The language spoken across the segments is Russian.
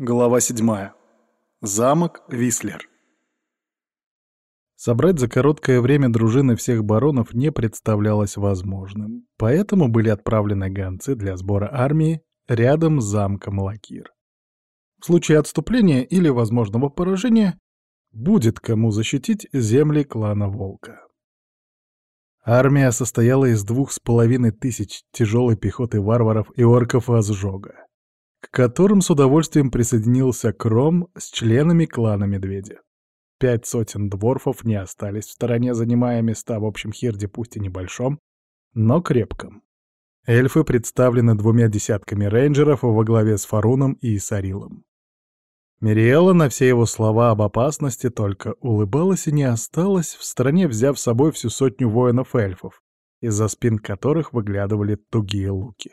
Глава 7. Замок Вислер. Собрать за короткое время дружины всех баронов не представлялось возможным, поэтому были отправлены гонцы для сбора армии рядом с замком Лакир. В случае отступления или возможного поражения будет кому защитить земли клана Волка. Армия состояла из двух с половиной тысяч тяжелой пехоты варваров и орков Азжога к которым с удовольствием присоединился Кром с членами клана Медведя. Пять сотен дворфов не остались в стороне, занимая места в общем хирде, пусть и небольшом, но крепком. Эльфы представлены двумя десятками рейнджеров во главе с Фаруном и Исарилом. Мириэла на все его слова об опасности только улыбалась и не осталась в стороне, взяв с собой всю сотню воинов-эльфов, из-за спин которых выглядывали тугие луки.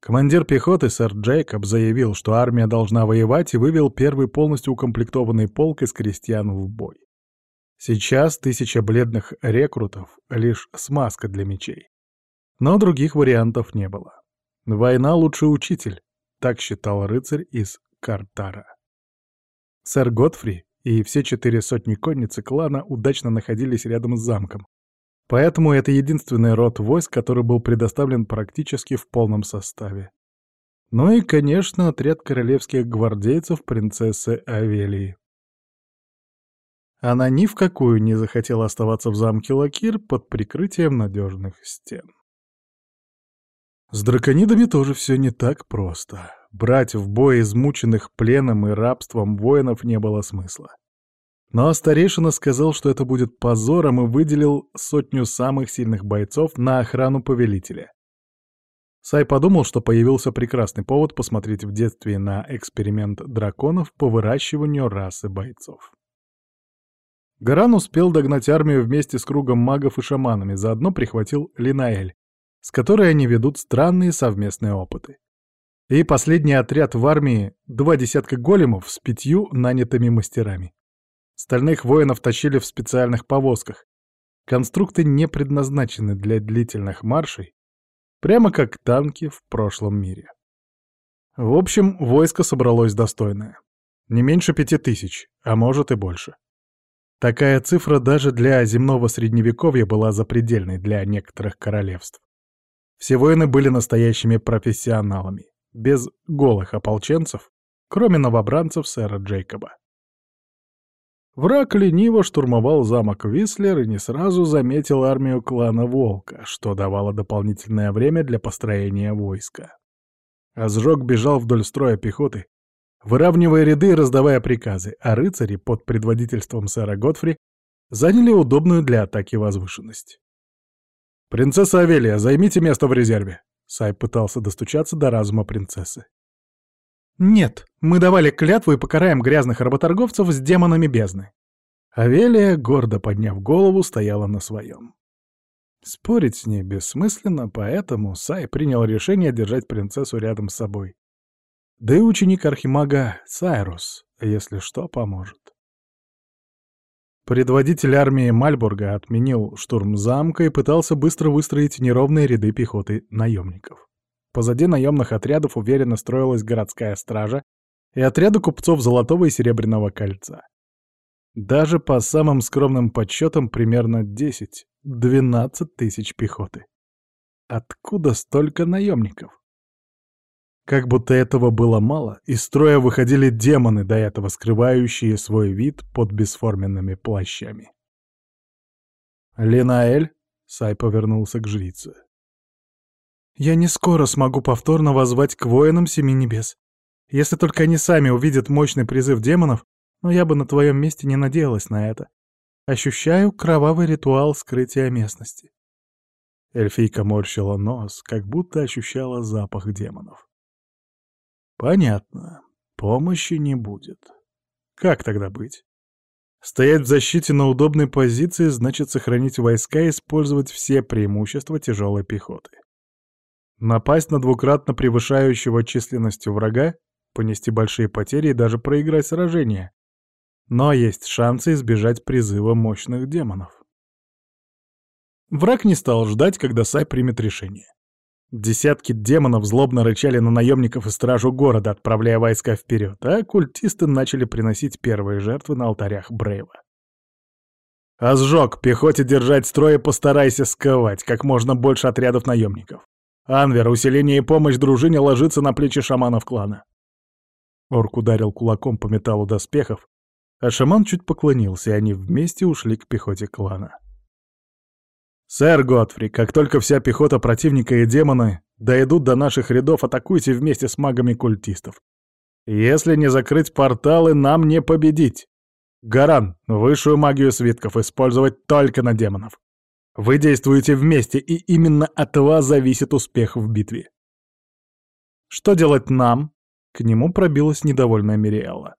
Командир пехоты сэр Джейкоб заявил, что армия должна воевать и вывел первый полностью укомплектованный полк из крестьян в бой. Сейчас тысяча бледных рекрутов — лишь смазка для мечей. Но других вариантов не было. Война — лучший учитель, так считал рыцарь из Картара. Сэр Готфри и все четыре сотни конницы клана удачно находились рядом с замком, Поэтому это единственный род войск, который был предоставлен практически в полном составе. Ну и, конечно, отряд королевских гвардейцев принцессы Авелии. Она ни в какую не захотела оставаться в замке Лакир под прикрытием надежных стен. С драконидами тоже все не так просто. Брать в бой измученных пленом и рабством воинов не было смысла. Но старейшина сказал, что это будет позором и выделил сотню самых сильных бойцов на охрану повелителя. Сай подумал, что появился прекрасный повод посмотреть в детстве на эксперимент драконов по выращиванию расы бойцов. Гаран успел догнать армию вместе с кругом магов и шаманами, заодно прихватил Линаэль, с которой они ведут странные совместные опыты. И последний отряд в армии — два десятка големов с пятью нанятыми мастерами. Стальных воинов тащили в специальных повозках. Конструкты не предназначены для длительных маршей, прямо как танки в прошлом мире. В общем, войско собралось достойное. Не меньше пяти тысяч, а может и больше. Такая цифра даже для земного средневековья была запредельной для некоторых королевств. Все воины были настоящими профессионалами, без голых ополченцев, кроме новобранцев сэра Джейкоба. Враг лениво штурмовал замок Вислер и не сразу заметил армию клана Волка, что давало дополнительное время для построения войска. Азжог бежал вдоль строя пехоты, выравнивая ряды и раздавая приказы, а рыцари под предводительством сэра Готфри заняли удобную для атаки возвышенность. «Принцесса Авелия, займите место в резерве!» Сай пытался достучаться до разума принцессы. «Нет, мы давали клятву и покараем грязных работорговцев с демонами бездны». Авелия, гордо подняв голову, стояла на своем. Спорить с ней бессмысленно, поэтому Сай принял решение держать принцессу рядом с собой. Да и ученик архимага Сайрус, если что, поможет. Предводитель армии Мальбурга отменил штурм замка и пытался быстро выстроить неровные ряды пехоты наемников. Позади наемных отрядов уверенно строилась городская стража и отряды купцов Золотого и Серебряного кольца. Даже по самым скромным подсчетам примерно 10-12 тысяч пехоты. Откуда столько наемников? Как будто этого было мало, из строя выходили демоны, до этого скрывающие свой вид под бесформенными плащами. «Линаэль?» — Сай повернулся к жрице. Я не скоро смогу повторно воззвать к воинам Семи Небес. Если только они сами увидят мощный призыв демонов, но я бы на твоем месте не надеялась на это. Ощущаю кровавый ритуал скрытия местности. Эльфийка морщила нос, как будто ощущала запах демонов. Понятно. Помощи не будет. Как тогда быть? Стоять в защите на удобной позиции значит сохранить войска и использовать все преимущества тяжелой пехоты. Напасть на двукратно превышающего численностью врага, понести большие потери и даже проиграть сражение. Но есть шансы избежать призыва мощных демонов. Враг не стал ждать, когда Сай примет решение. Десятки демонов злобно рычали на наемников и стражу города, отправляя войска вперед, а культисты начали приносить первые жертвы на алтарях Брейва. «Озжог, пехоте держать строй и постарайся сковать как можно больше отрядов наемников. Анвер, усиление и помощь дружине ложится на плечи шаманов клана». Орк ударил кулаком по металлу доспехов, а шаман чуть поклонился, и они вместе ушли к пехоте клана. «Сэр Готфри, как только вся пехота противника и демоны дойдут до наших рядов, атакуйте вместе с магами культистов. Если не закрыть порталы, нам не победить. Гаран, высшую магию свитков использовать только на демонов. Вы действуете вместе, и именно от вас зависит успех в битве. Что делать нам? К нему пробилась недовольная Мириэлла.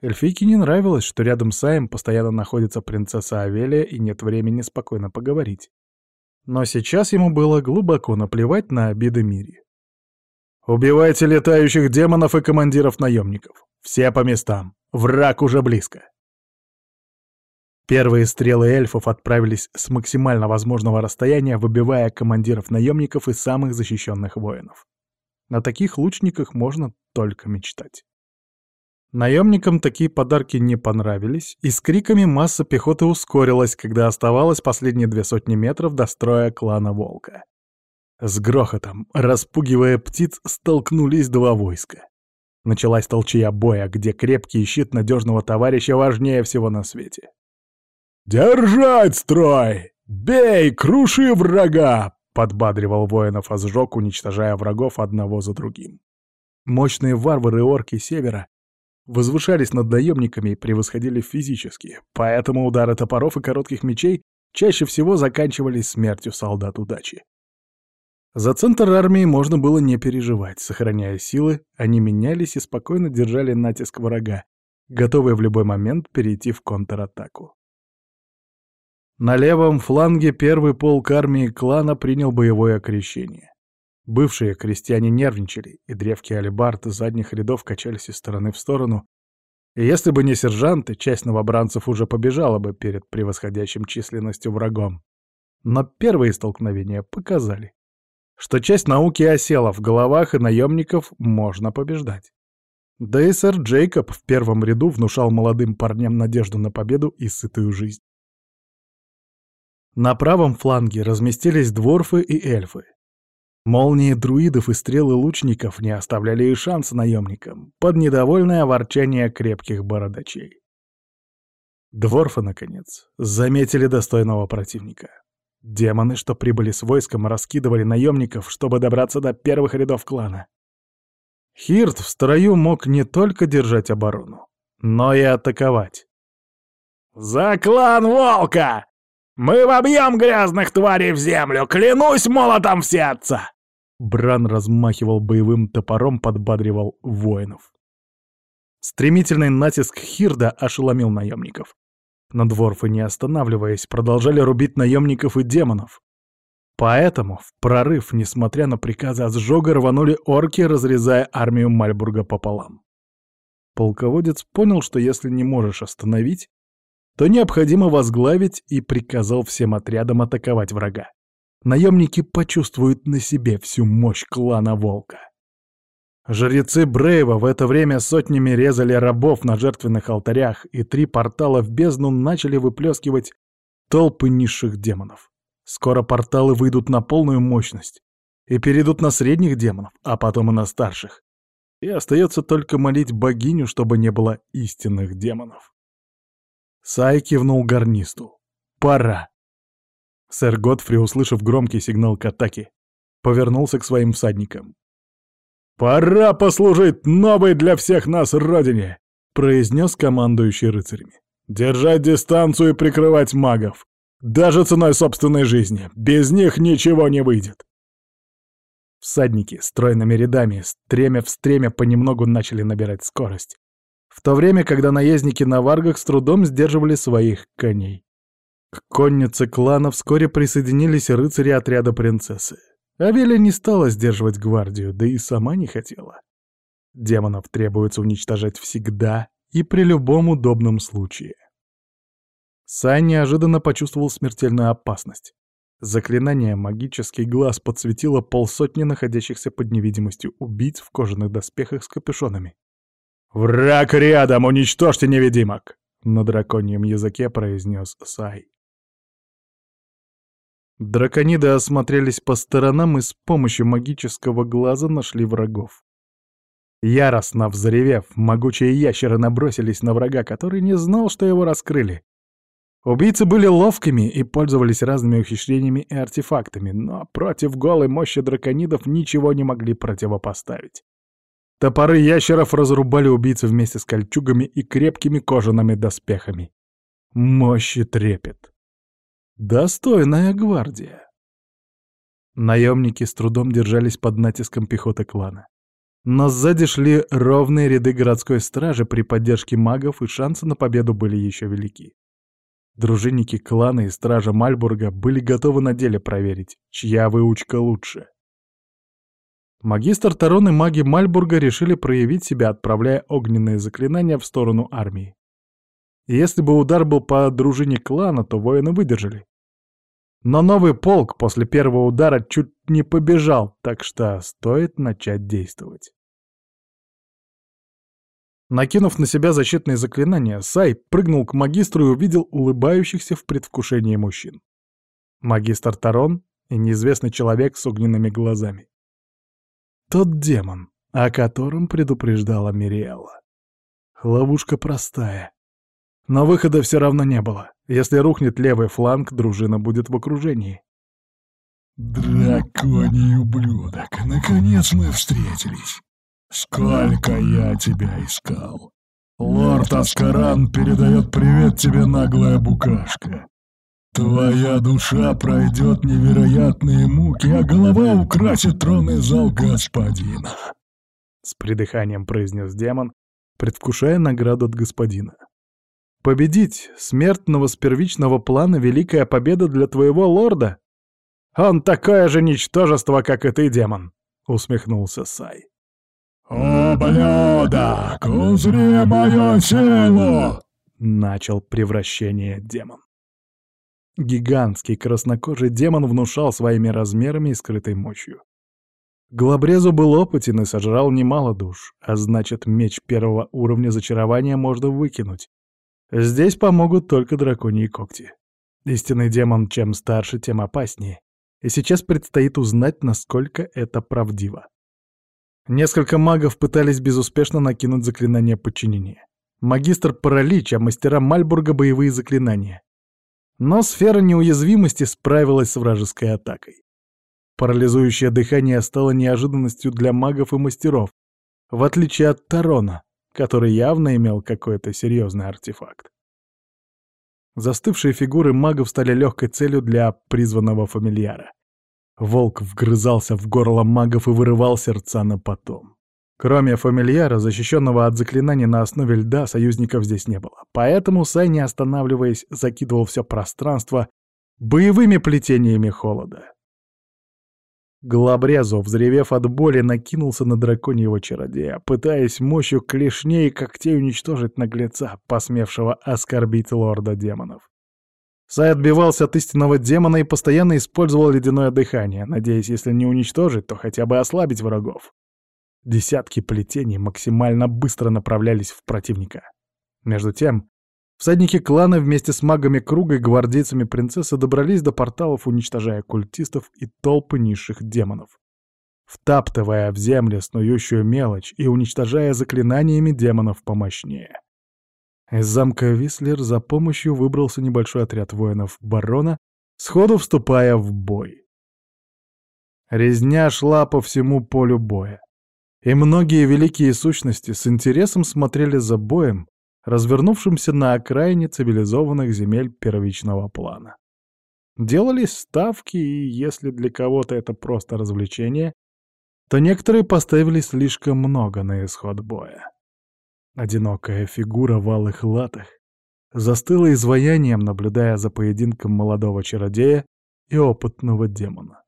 Эльфийке не нравилось, что рядом с Аем постоянно находится принцесса Авелия и нет времени спокойно поговорить. Но сейчас ему было глубоко наплевать на обиды Мири. «Убивайте летающих демонов и командиров наемников. Все по местам. Враг уже близко». Первые стрелы эльфов отправились с максимально возможного расстояния, выбивая командиров наемников и самых защищенных воинов. На таких лучниках можно только мечтать. Наемникам такие подарки не понравились, и с криками масса пехоты ускорилась, когда оставалось последние две сотни метров до строя клана Волка. С грохотом, распугивая птиц, столкнулись два войска. Началась толчья боя, где крепкий щит надежного товарища важнее всего на свете. «Держать строй! Бей, круши врага!» — подбадривал воинов Азжок, уничтожая врагов одного за другим. Мощные варвары-орки Севера возвышались над наемниками и превосходили физически, поэтому удары топоров и коротких мечей чаще всего заканчивались смертью солдат удачи. За центр армии можно было не переживать, сохраняя силы, они менялись и спокойно держали натиск врага, готовые в любой момент перейти в контратаку. На левом фланге первый полк армии клана принял боевое окрещение. Бывшие крестьяне нервничали, и древки алебард задних рядов качались из стороны в сторону. И если бы не сержанты, часть новобранцев уже побежала бы перед превосходящим численностью врагом. Но первые столкновения показали, что часть науки осела в головах, и наемников можно побеждать. Да и сэр Джейкоб в первом ряду внушал молодым парням надежду на победу и сытую жизнь. На правом фланге разместились дворфы и эльфы. Молнии друидов и стрелы лучников не оставляли и шанса наемникам, под недовольное ворчание крепких бородачей. Дворфы, наконец, заметили достойного противника. Демоны, что прибыли с войском, раскидывали наемников, чтобы добраться до первых рядов клана. Хирт в строю мог не только держать оборону, но и атаковать. «За клан Волка! Мы вобьем грязных тварей в землю, клянусь молотом в сердце!» Бран размахивал боевым топором, подбадривал воинов. Стремительный натиск Хирда ошеломил наемников. Но дворфы, не останавливаясь, продолжали рубить наемников и демонов. Поэтому в прорыв, несмотря на приказы от сжога, рванули орки, разрезая армию Мальбурга пополам. Полководец понял, что если не можешь остановить, то необходимо возглавить и приказал всем отрядам атаковать врага наемники почувствуют на себе всю мощь клана Волка. Жрецы Брейва в это время сотнями резали рабов на жертвенных алтарях, и три портала в бездну начали выплескивать толпы низших демонов. Скоро порталы выйдут на полную мощность и перейдут на средних демонов, а потом и на старших. И остается только молить богиню, чтобы не было истинных демонов. Сай кивнул гарнисту. «Пора!» Сэр Готфри, услышав громкий сигнал к атаке, повернулся к своим всадникам. «Пора послужить новой для всех нас родине!» — произнес командующий рыцарями. «Держать дистанцию и прикрывать магов! Даже ценой собственной жизни! Без них ничего не выйдет!» Всадники стройными рядами, стремя в стремя, понемногу начали набирать скорость, в то время, когда наездники на варгах с трудом сдерживали своих коней. К коннице клана вскоре присоединились рыцари отряда принцессы. Авеля не стала сдерживать гвардию, да и сама не хотела. Демонов требуется уничтожать всегда и при любом удобном случае. Сай неожиданно почувствовал смертельную опасность. Заклинание «Магический глаз» подсветило полсотни находящихся под невидимостью убийц в кожаных доспехах с капюшонами. «Враг рядом! Уничтожьте невидимок!» — на драконьем языке произнес Сай. Дракониды осмотрелись по сторонам и с помощью магического глаза нашли врагов. Яростно взревев, могучие ящеры набросились на врага, который не знал, что его раскрыли. Убийцы были ловкими и пользовались разными ухищрениями и артефактами, но против голой мощи драконидов ничего не могли противопоставить. Топоры ящеров разрубали убийцы вместе с кольчугами и крепкими кожаными доспехами. Мощь и трепет. Достойная гвардия. Наемники с трудом держались под натиском пехоты клана. Но сзади шли ровные ряды городской стражи при поддержке магов, и шансы на победу были еще велики. Дружинники клана и стража Мальбурга были готовы на деле проверить, чья выучка лучше. Магистр Тарон и маги Мальбурга решили проявить себя, отправляя огненные заклинания в сторону армии. если бы удар был по дружине клана, то воины выдержали. Но новый полк после первого удара чуть не побежал, так что стоит начать действовать. Накинув на себя защитные заклинания, Сай прыгнул к магистру и увидел улыбающихся в предвкушении мужчин. Магистр Тарон и неизвестный человек с огненными глазами. Тот демон, о котором предупреждала Мириэлла. Ловушка простая. Но выхода все равно не было. Если рухнет левый фланг, дружина будет в окружении. «Драконий ублюдок, наконец мы встретились!» Сколько я тебя искал. Лорд Аскаран передает привет тебе, наглая букашка. Твоя душа пройдет невероятные муки, а голова украсит тронный зал господина. С придыханием произнес демон, предвкушая награду от господина. Победить смертного с первичного плана великая победа для твоего лорда? Он такое же ничтожество, как и ты, демон, усмехнулся Сай. «Ублюдок, узри мою силу!» — начал превращение демон. Гигантский краснокожий демон внушал своими размерами и скрытой мощью. Глобрезу был опытен и сожрал немало душ, а значит, меч первого уровня зачарования можно выкинуть. Здесь помогут только драконьи когти. Истинный демон чем старше, тем опаснее. И сейчас предстоит узнать, насколько это правдиво. Несколько магов пытались безуспешно накинуть заклинание подчинения. Магистр паралич, а мастера Мальбурга — боевые заклинания. Но сфера неуязвимости справилась с вражеской атакой. Парализующее дыхание стало неожиданностью для магов и мастеров, в отличие от Тарона, который явно имел какой-то серьезный артефакт. Застывшие фигуры магов стали легкой целью для призванного фамильяра. Волк вгрызался в горло магов и вырывал сердца на потом. Кроме фамильяра, защищенного от заклинаний на основе льда, союзников здесь не было. Поэтому Сай, не останавливаясь, закидывал все пространство боевыми плетениями холода. Глобрезу, взревев от боли, накинулся на драконьего чародея, пытаясь мощью клешней и когтей уничтожить наглеца, посмевшего оскорбить лорда демонов. Сай отбивался от истинного демона и постоянно использовал ледяное дыхание, надеясь, если не уничтожить, то хотя бы ослабить врагов. Десятки плетений максимально быстро направлялись в противника. Между тем, всадники клана вместе с магами круга и гвардейцами принцессы добрались до порталов, уничтожая культистов и толпы низших демонов. Втаптывая в землю снующую мелочь и уничтожая заклинаниями демонов помощнее. Из замка Вислер за помощью выбрался небольшой отряд воинов барона, сходу вступая в бой. Резня шла по всему полю боя. И многие великие сущности с интересом смотрели за боем, развернувшимся на окраине цивилизованных земель первичного плана. Делались ставки, и если для кого-то это просто развлечение, то некоторые поставили слишком много на исход боя. Одинокая фигура в алых латах застыла изваянием, наблюдая за поединком молодого чародея и опытного демона.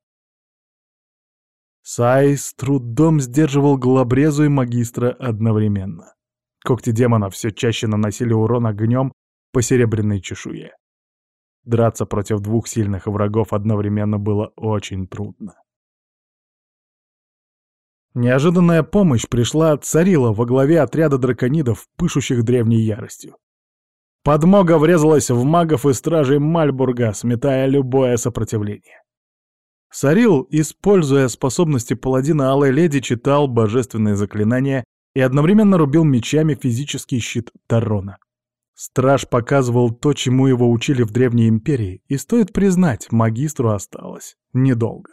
Сай с трудом сдерживал глобрезу и магистра одновременно. Когти демона все чаще наносили урон огнем по серебряной чешуе. Драться против двух сильных врагов одновременно было очень трудно. Неожиданная помощь пришла от Царила во главе отряда драконидов, пышущих древней яростью. Подмога врезалась в магов и стражей Мальбурга, сметая любое сопротивление. Сарил, используя способности паладина Алой Леди, читал божественные заклинания и одновременно рубил мечами физический щит Тарона. Страж показывал то, чему его учили в Древней Империи, и, стоит признать, магистру осталось недолго.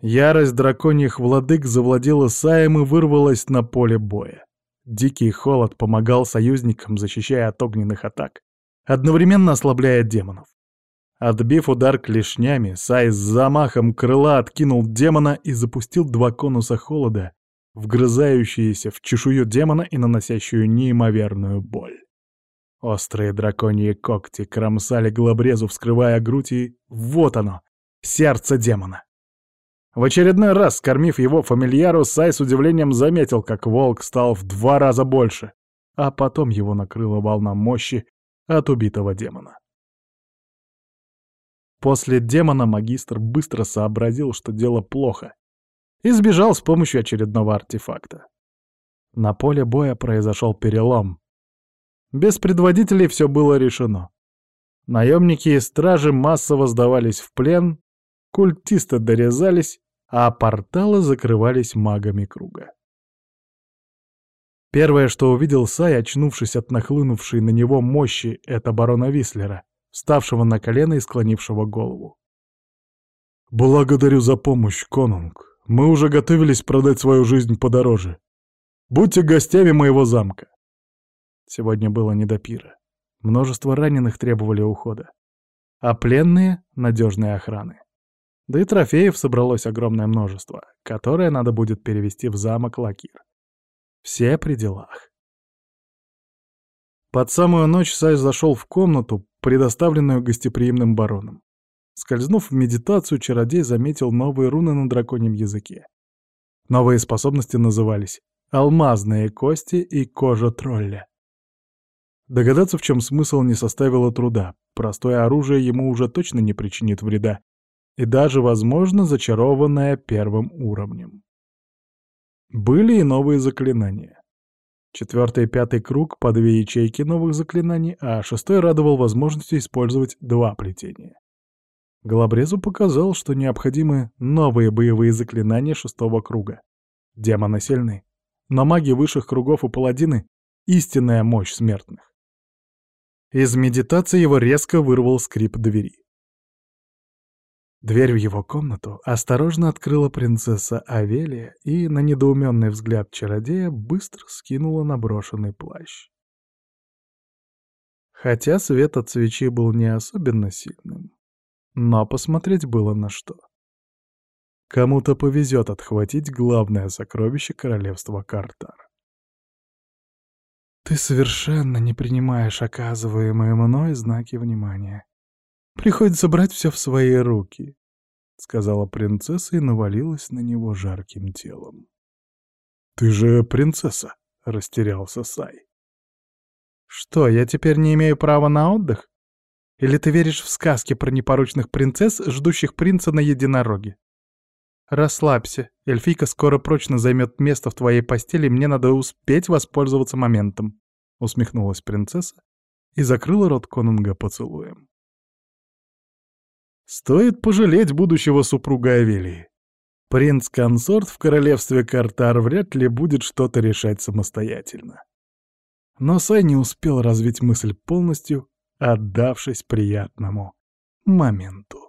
Ярость драконьих владык завладела Саем и вырвалась на поле боя. Дикий холод помогал союзникам, защищая от огненных атак, одновременно ослабляя демонов. Отбив удар клешнями, Сай с замахом крыла откинул демона и запустил два конуса холода, вгрызающиеся в чешую демона и наносящую неимоверную боль. Острые драконьи когти кромсали глобрезу, вскрывая грудь, и вот оно, сердце демона. В очередной раз, скормив его фамильяру, Сай с удивлением заметил, как волк стал в два раза больше, а потом его накрыла волна мощи от убитого демона. После демона магистр быстро сообразил, что дело плохо, и сбежал с помощью очередного артефакта. На поле боя произошел перелом. Без предводителей все было решено. Наемники и стражи массово сдавались в плен, культисты дорезались, а порталы закрывались магами круга. Первое, что увидел Сай, очнувшись от нахлынувшей на него мощи, это барона Вислера, ставшего на колено и склонившего голову. «Благодарю за помощь, конунг. Мы уже готовились продать свою жизнь подороже. Будьте гостями моего замка». Сегодня было не до пира. Множество раненых требовали ухода, а пленные — надежной охраны. Да и трофеев собралось огромное множество, которое надо будет перевести в замок Лакир. Все при делах. Под самую ночь Сай зашел в комнату, предоставленную гостеприимным бароном. Скользнув в медитацию, чародей заметил новые руны на драконьем языке. Новые способности назывались «Алмазные кости» и «Кожа тролля». Догадаться, в чем смысл, не составило труда. Простое оружие ему уже точно не причинит вреда, и даже, возможно, зачарованная первым уровнем. Были и новые заклинания. Четвертый и пятый круг по две ячейки новых заклинаний, а шестой радовал возможностью использовать два плетения. Голобрезу показал, что необходимы новые боевые заклинания шестого круга. Демоны сильны, но маги высших кругов и паладины — истинная мощь смертных. Из медитации его резко вырвал скрип двери. Дверь в его комнату осторожно открыла принцесса Авелия и на недоуменный взгляд чародея быстро скинула наброшенный плащ. Хотя свет от свечи был не особенно сильным, но посмотреть было на что. Кому-то повезет отхватить главное сокровище королевства Картар. «Ты совершенно не принимаешь оказываемые мной знаки внимания», Приходится брать все в свои руки», — сказала принцесса и навалилась на него жарким телом. «Ты же принцесса», — растерялся Сай. «Что, я теперь не имею права на отдых? Или ты веришь в сказки про непорочных принцесс, ждущих принца на единороге? Расслабься, эльфийка скоро прочно займет место в твоей постели, мне надо успеть воспользоваться моментом», — усмехнулась принцесса и закрыла рот конунга поцелуем. Стоит пожалеть будущего супруга Авелии. Принц-консорт в королевстве Картар вряд ли будет что-то решать самостоятельно. Но Сай не успел развить мысль полностью, отдавшись приятному моменту.